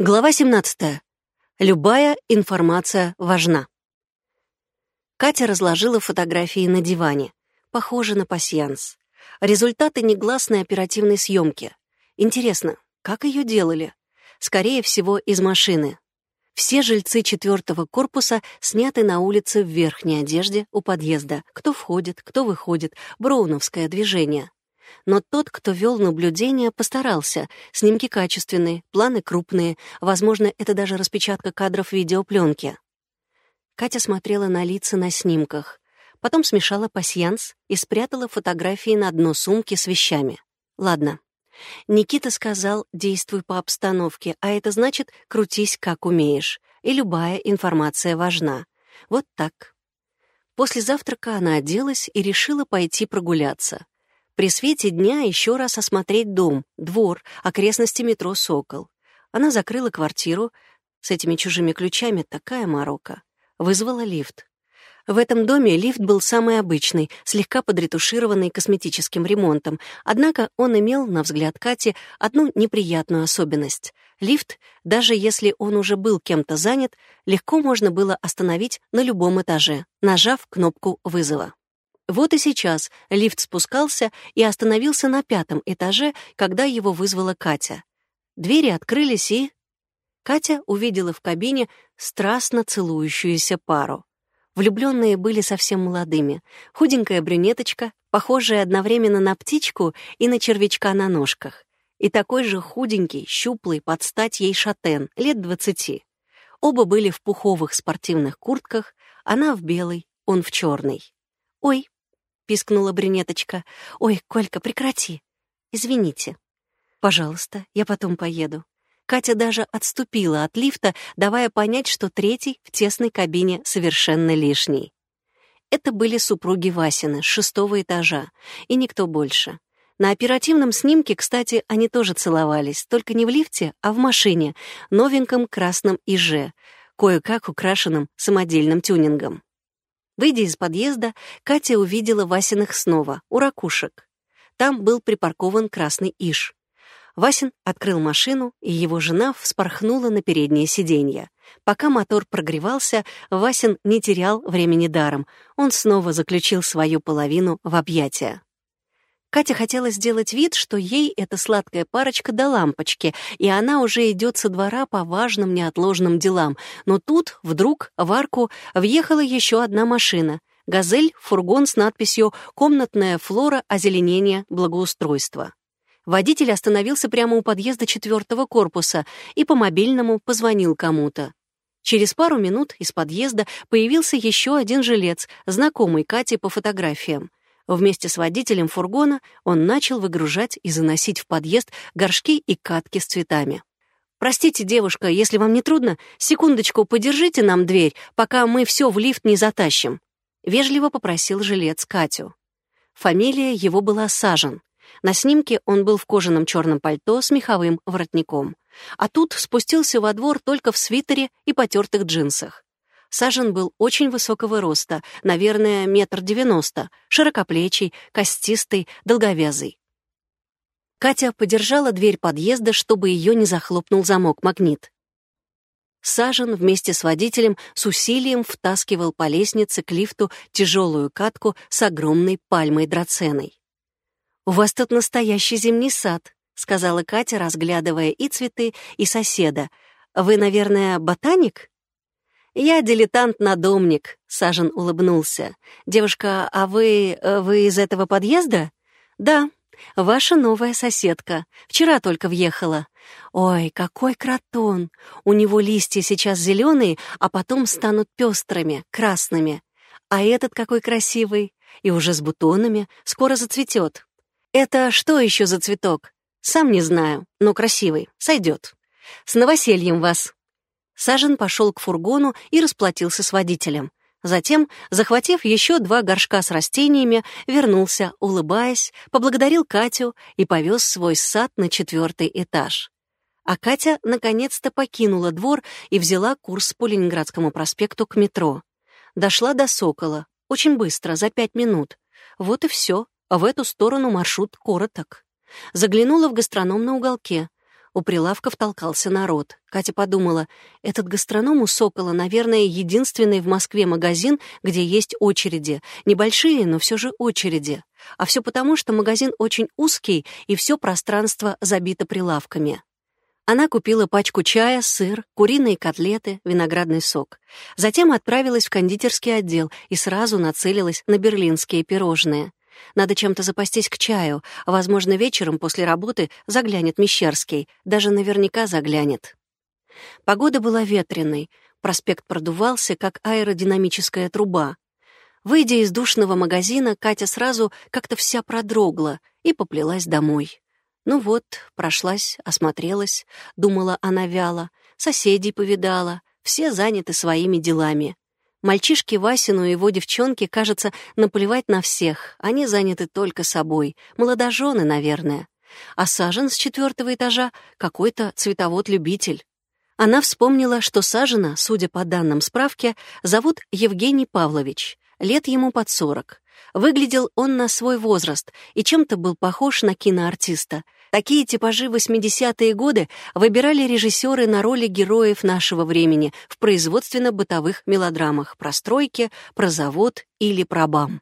Глава 17. Любая информация важна. Катя разложила фотографии на диване. Похоже на пасьянс. Результаты негласной оперативной съемки. Интересно, как ее делали? Скорее всего, из машины. Все жильцы четвертого корпуса сняты на улице в верхней одежде у подъезда. Кто входит, кто выходит. Броуновское движение. Но тот, кто вел наблюдение, постарался. Снимки качественные, планы крупные. Возможно, это даже распечатка кадров видеопленки. Катя смотрела на лица на снимках. Потом смешала пасьянс и спрятала фотографии на дно сумки с вещами. Ладно. Никита сказал «действуй по обстановке», а это значит «крутись как умеешь». И любая информация важна. Вот так. После завтрака она оделась и решила пойти прогуляться. При свете дня еще раз осмотреть дом, двор, окрестности метро «Сокол». Она закрыла квартиру. С этими чужими ключами такая морока. Вызвала лифт. В этом доме лифт был самый обычный, слегка подретушированный косметическим ремонтом, однако он имел, на взгляд Кати, одну неприятную особенность. Лифт, даже если он уже был кем-то занят, легко можно было остановить на любом этаже, нажав кнопку вызова. Вот и сейчас лифт спускался и остановился на пятом этаже, когда его вызвала Катя. Двери открылись, и... Катя увидела в кабине страстно целующуюся пару. Влюбленные были совсем молодыми. Худенькая брюнеточка, похожая одновременно на птичку и на червячка на ножках. И такой же худенький, щуплый, под стать ей шатен, лет двадцати. Оба были в пуховых спортивных куртках, она в белой, он в черной. «Ой, — пискнула брюнеточка. «Ой, Колька, прекрати! Извините». «Пожалуйста, я потом поеду». Катя даже отступила от лифта, давая понять, что третий в тесной кабине совершенно лишний. Это были супруги Васины с шестого этажа, и никто больше. На оперативном снимке, кстати, они тоже целовались, только не в лифте, а в машине, новеньком красном ИЖ, кое-как украшенном самодельным тюнингом. Выйдя из подъезда, Катя увидела Васиных снова, у ракушек. Там был припаркован красный иш. Васин открыл машину, и его жена вспорхнула на переднее сиденье. Пока мотор прогревался, Васин не терял времени даром. Он снова заключил свою половину в объятия. Катя хотела сделать вид, что ей эта сладкая парочка до лампочки, и она уже идет со двора по важным неотложным делам. Но тут, вдруг, в арку въехала еще одна машина. «Газель» — фургон с надписью «Комнатная флора озеленения благоустройства». Водитель остановился прямо у подъезда четвертого корпуса и по мобильному позвонил кому-то. Через пару минут из подъезда появился еще один жилец, знакомый Кате по фотографиям. Вместе с водителем фургона он начал выгружать и заносить в подъезд горшки и катки с цветами. «Простите, девушка, если вам не трудно, секундочку подержите нам дверь, пока мы все в лифт не затащим», — вежливо попросил жилец Катю. Фамилия его была Сажен. На снимке он был в кожаном черном пальто с меховым воротником. А тут спустился во двор только в свитере и потертых джинсах. Сажен был очень высокого роста, наверное, метр девяносто, широкоплечий, костистый, долговязый. Катя подержала дверь подъезда, чтобы ее не захлопнул замок-магнит. Сажен вместе с водителем с усилием втаскивал по лестнице к лифту тяжелую катку с огромной пальмой драценой. «У вас тут настоящий зимний сад», — сказала Катя, разглядывая и цветы, и соседа. «Вы, наверное, ботаник?» «Я дилетант-надомник», — Сажен улыбнулся. «Девушка, а вы... Э, вы из этого подъезда?» «Да, ваша новая соседка. Вчера только въехала. Ой, какой кротон! У него листья сейчас зеленые, а потом станут пестрыми, красными. А этот какой красивый! И уже с бутонами, скоро зацветет. Это что еще за цветок? Сам не знаю, но красивый, сойдет. С новосельем вас!» Сажен пошел к фургону и расплатился с водителем. Затем, захватив еще два горшка с растениями, вернулся, улыбаясь, поблагодарил Катю и повез свой сад на четвертый этаж. А Катя наконец-то покинула двор и взяла курс по Ленинградскому проспекту к метро. Дошла до Сокола, очень быстро, за пять минут. Вот и все, в эту сторону маршрут короток. Заглянула в гастроном на уголке. У прилавков толкался народ. Катя подумала, этот гастроном у «Сокола», наверное, единственный в Москве магазин, где есть очереди. Небольшие, но все же очереди. А все потому, что магазин очень узкий, и все пространство забито прилавками. Она купила пачку чая, сыр, куриные котлеты, виноградный сок. Затем отправилась в кондитерский отдел и сразу нацелилась на берлинские пирожные. Надо чем-то запастись к чаю. Возможно, вечером после работы заглянет Мещерский. Даже наверняка заглянет. Погода была ветреной. Проспект продувался, как аэродинамическая труба. Выйдя из душного магазина, Катя сразу как-то вся продрогла и поплелась домой. Ну вот, прошлась, осмотрелась, думала она вяло, соседей повидала, все заняты своими делами. Мальчишке Васину и его девчонке, кажется, наплевать на всех, они заняты только собой, молодожены, наверное. А Сажен с четвертого этажа — какой-то цветовод-любитель. Она вспомнила, что Сажена, судя по данным справки, зовут Евгений Павлович, лет ему под сорок. Выглядел он на свой возраст и чем-то был похож на киноартиста. Такие типажи 80-е годы выбирали режиссеры на роли героев нашего времени в производственно-бытовых мелодрамах про стройки, про завод или про БАМ.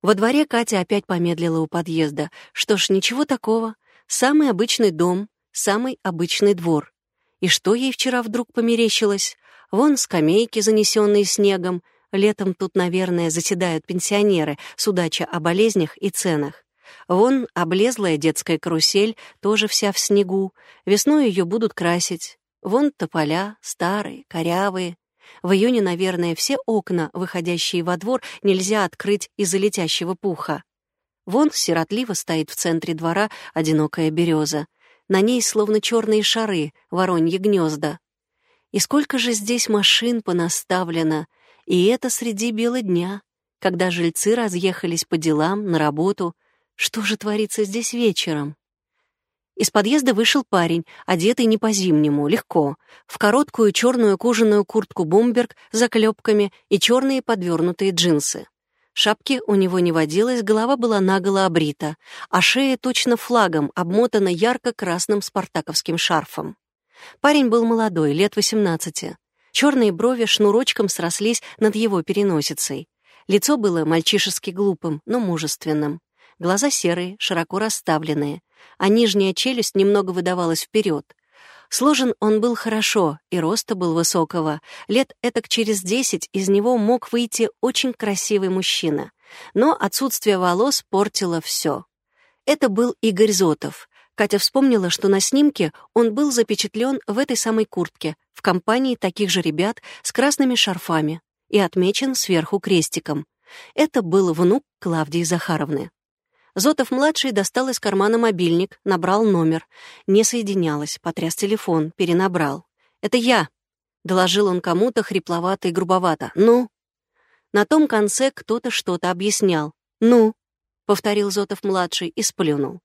Во дворе Катя опять помедлила у подъезда. Что ж, ничего такого. Самый обычный дом, самый обычный двор. И что ей вчера вдруг померещилось? Вон скамейки, занесенные снегом, Летом тут, наверное, заседают пенсионеры, судача о болезнях и ценах. Вон облезлая детская карусель, тоже вся в снегу. Весной ее будут красить. Вон тополя, старые, корявые. В июне, наверное, все окна, выходящие во двор, нельзя открыть из-за летящего пуха. Вон сиротливо стоит в центре двора одинокая береза. На ней словно черные шары, вороньи гнезда. И сколько же здесь машин понаставлено, и это среди бела дня, когда жильцы разъехались по делам, на работу. Что же творится здесь вечером? Из подъезда вышел парень, одетый не по-зимнему, легко, в короткую черную кожаную куртку бомберг с заклепками и черные подвернутые джинсы. Шапки у него не водилось, голова была наголо обрита, а шея точно флагом обмотана ярко-красным спартаковским шарфом. Парень был молодой, лет 18. Черные брови шнурочком срослись над его переносицей. Лицо было мальчишески глупым, но мужественным. Глаза серые, широко расставленные, а нижняя челюсть немного выдавалась вперед. Сложен он был хорошо, и роста был высокого. Лет этак через десять из него мог выйти очень красивый мужчина. Но отсутствие волос портило все. Это был Игорь Зотов, Катя вспомнила, что на снимке он был запечатлен в этой самой куртке, в компании таких же ребят с красными шарфами и отмечен сверху крестиком. Это был внук Клавдии Захаровны. Зотов-младший достал из кармана мобильник, набрал номер. Не соединялась, потряс телефон, перенабрал. «Это я», — доложил он кому-то хрипловато и грубовато. «Ну?» На том конце кто-то что-то объяснял. «Ну?» — повторил Зотов-младший и сплюнул.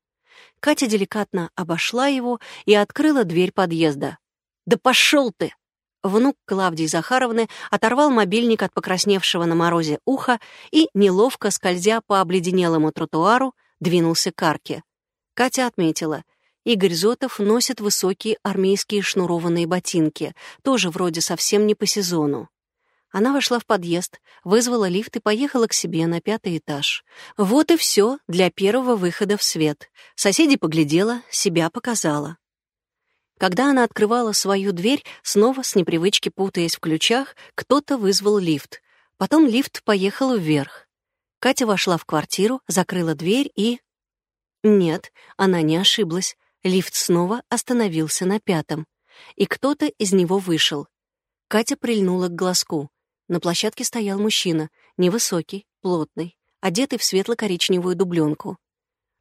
Катя деликатно обошла его и открыла дверь подъезда. «Да пошел ты!» Внук Клавдии Захаровны оторвал мобильник от покрасневшего на морозе уха и, неловко скользя по обледенелому тротуару, двинулся к арке. Катя отметила. Игорь Зотов носит высокие армейские шнурованные ботинки, тоже вроде совсем не по сезону. Она вошла в подъезд, вызвала лифт и поехала к себе на пятый этаж. Вот и все для первого выхода в свет. Соседи поглядела, себя показала. Когда она открывала свою дверь, снова с непривычки путаясь в ключах, кто-то вызвал лифт. Потом лифт поехал вверх. Катя вошла в квартиру, закрыла дверь и... Нет, она не ошиблась. Лифт снова остановился на пятом. И кто-то из него вышел. Катя прильнула к глазку. На площадке стоял мужчина, невысокий, плотный, одетый в светло-коричневую дубленку.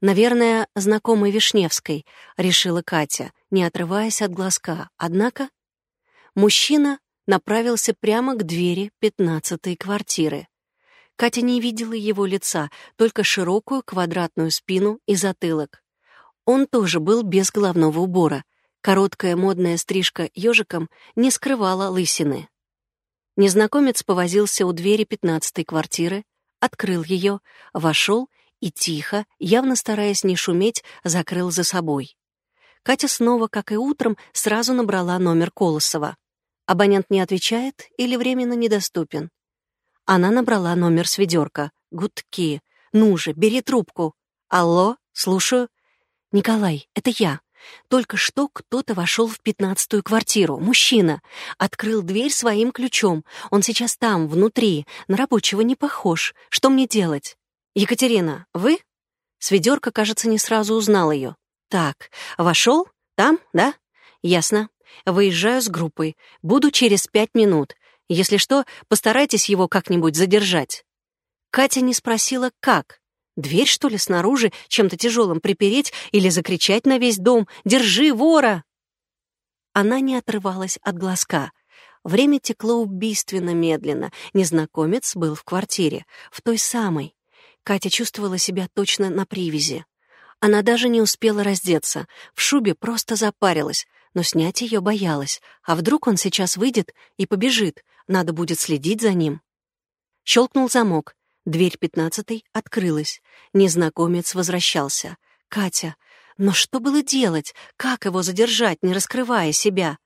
«Наверное, знакомый Вишневской», — решила Катя, не отрываясь от глазка. Однако мужчина направился прямо к двери пятнадцатой квартиры. Катя не видела его лица, только широкую квадратную спину и затылок. Он тоже был без головного убора. Короткая модная стрижка ежиком не скрывала лысины. Незнакомец повозился у двери пятнадцатой квартиры, открыл ее, вошел и тихо, явно стараясь не шуметь, закрыл за собой. Катя снова, как и утром, сразу набрала номер Колосова. Абонент не отвечает или временно недоступен. Она набрала номер с ведерка. Гудки. «Ну же, бери трубку». «Алло, слушаю». «Николай, это я. Только что кто-то вошел в пятнадцатую квартиру. Мужчина. Открыл дверь своим ключом. Он сейчас там, внутри. На рабочего не похож. Что мне делать?» «Екатерина, вы?» Сведерка, кажется, не сразу узнал ее. «Так, вошел? Там, да? Ясно. Выезжаю с группой. Буду через пять минут. Если что, постарайтесь его как-нибудь задержать». Катя не спросила, как. Дверь, что ли, снаружи чем-то тяжелым припереть или закричать на весь дом «Держи вора!» Она не отрывалась от глазка. Время текло убийственно медленно. Незнакомец был в квартире, в той самой. Катя чувствовала себя точно на привязи. Она даже не успела раздеться, в шубе просто запарилась, но снять ее боялась. А вдруг он сейчас выйдет и побежит, надо будет следить за ним. Щелкнул замок, дверь пятнадцатой открылась. Незнакомец возвращался. Катя, но что было делать? Как его задержать, не раскрывая себя?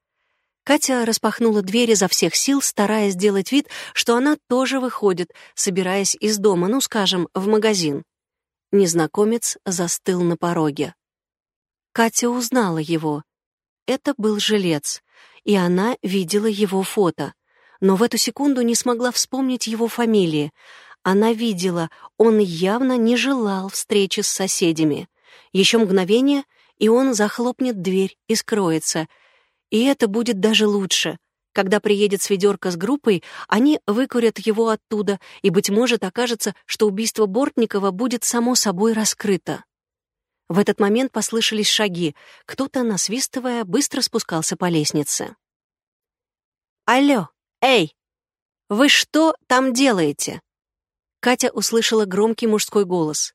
Катя распахнула дверь изо всех сил, стараясь сделать вид, что она тоже выходит, собираясь из дома, ну, скажем, в магазин. Незнакомец застыл на пороге. Катя узнала его. Это был жилец, и она видела его фото. Но в эту секунду не смогла вспомнить его фамилии. Она видела, он явно не желал встречи с соседями. Еще мгновение, и он захлопнет дверь и скроется. И это будет даже лучше. Когда приедет сведерка с группой, они выкурят его оттуда, и, быть может, окажется, что убийство Бортникова будет само собой раскрыто. В этот момент послышались шаги. Кто-то, насвистывая, быстро спускался по лестнице. «Алло, эй! Вы что там делаете?» Катя услышала громкий мужской голос.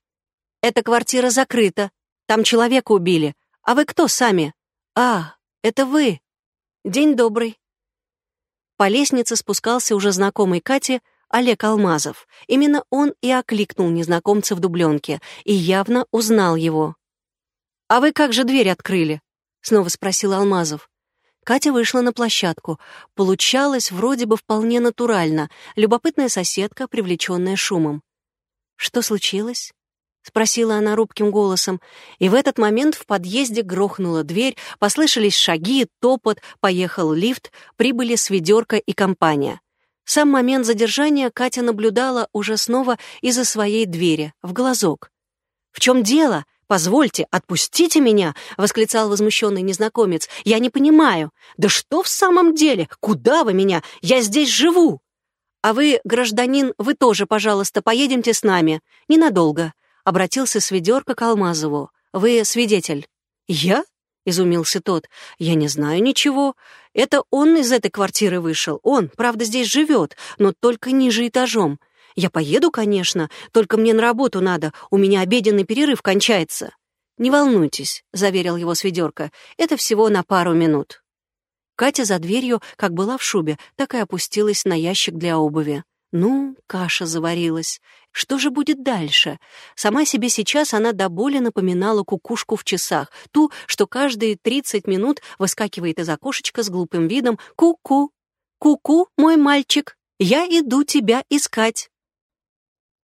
«Эта квартира закрыта. Там человека убили. А вы кто сами?» «А, это вы. День добрый. По лестнице спускался уже знакомый Кате Олег Алмазов. Именно он и окликнул незнакомца в дубленке и явно узнал его. «А вы как же дверь открыли?» — снова спросил Алмазов. Катя вышла на площадку. Получалось вроде бы вполне натурально. Любопытная соседка, привлеченная шумом. «Что случилось?» — спросила она робким голосом. И в этот момент в подъезде грохнула дверь, послышались шаги, топот, поехал лифт, прибыли сведерка и компания. Сам момент задержания Катя наблюдала уже снова из-за своей двери, в глазок. «В чем дело? Позвольте, отпустите меня!» — восклицал возмущенный незнакомец. «Я не понимаю. Да что в самом деле? Куда вы меня? Я здесь живу!» «А вы, гражданин, вы тоже, пожалуйста, поедемте с нами. Ненадолго обратился с ведерка к Алмазову. «Вы свидетель». «Я?» — изумился тот. «Я не знаю ничего. Это он из этой квартиры вышел. Он, правда, здесь живет, но только ниже этажом. Я поеду, конечно, только мне на работу надо, у меня обеденный перерыв кончается». «Не волнуйтесь», — заверил его сведерка, — «это всего на пару минут». Катя за дверью, как была в шубе, так и опустилась на ящик для обуви. Ну, каша заварилась. Что же будет дальше? Сама себе сейчас она до боли напоминала кукушку в часах, ту, что каждые 30 минут выскакивает из окошечка с глупым видом «Ку-ку! Ку-ку, мой мальчик! Я иду тебя искать!»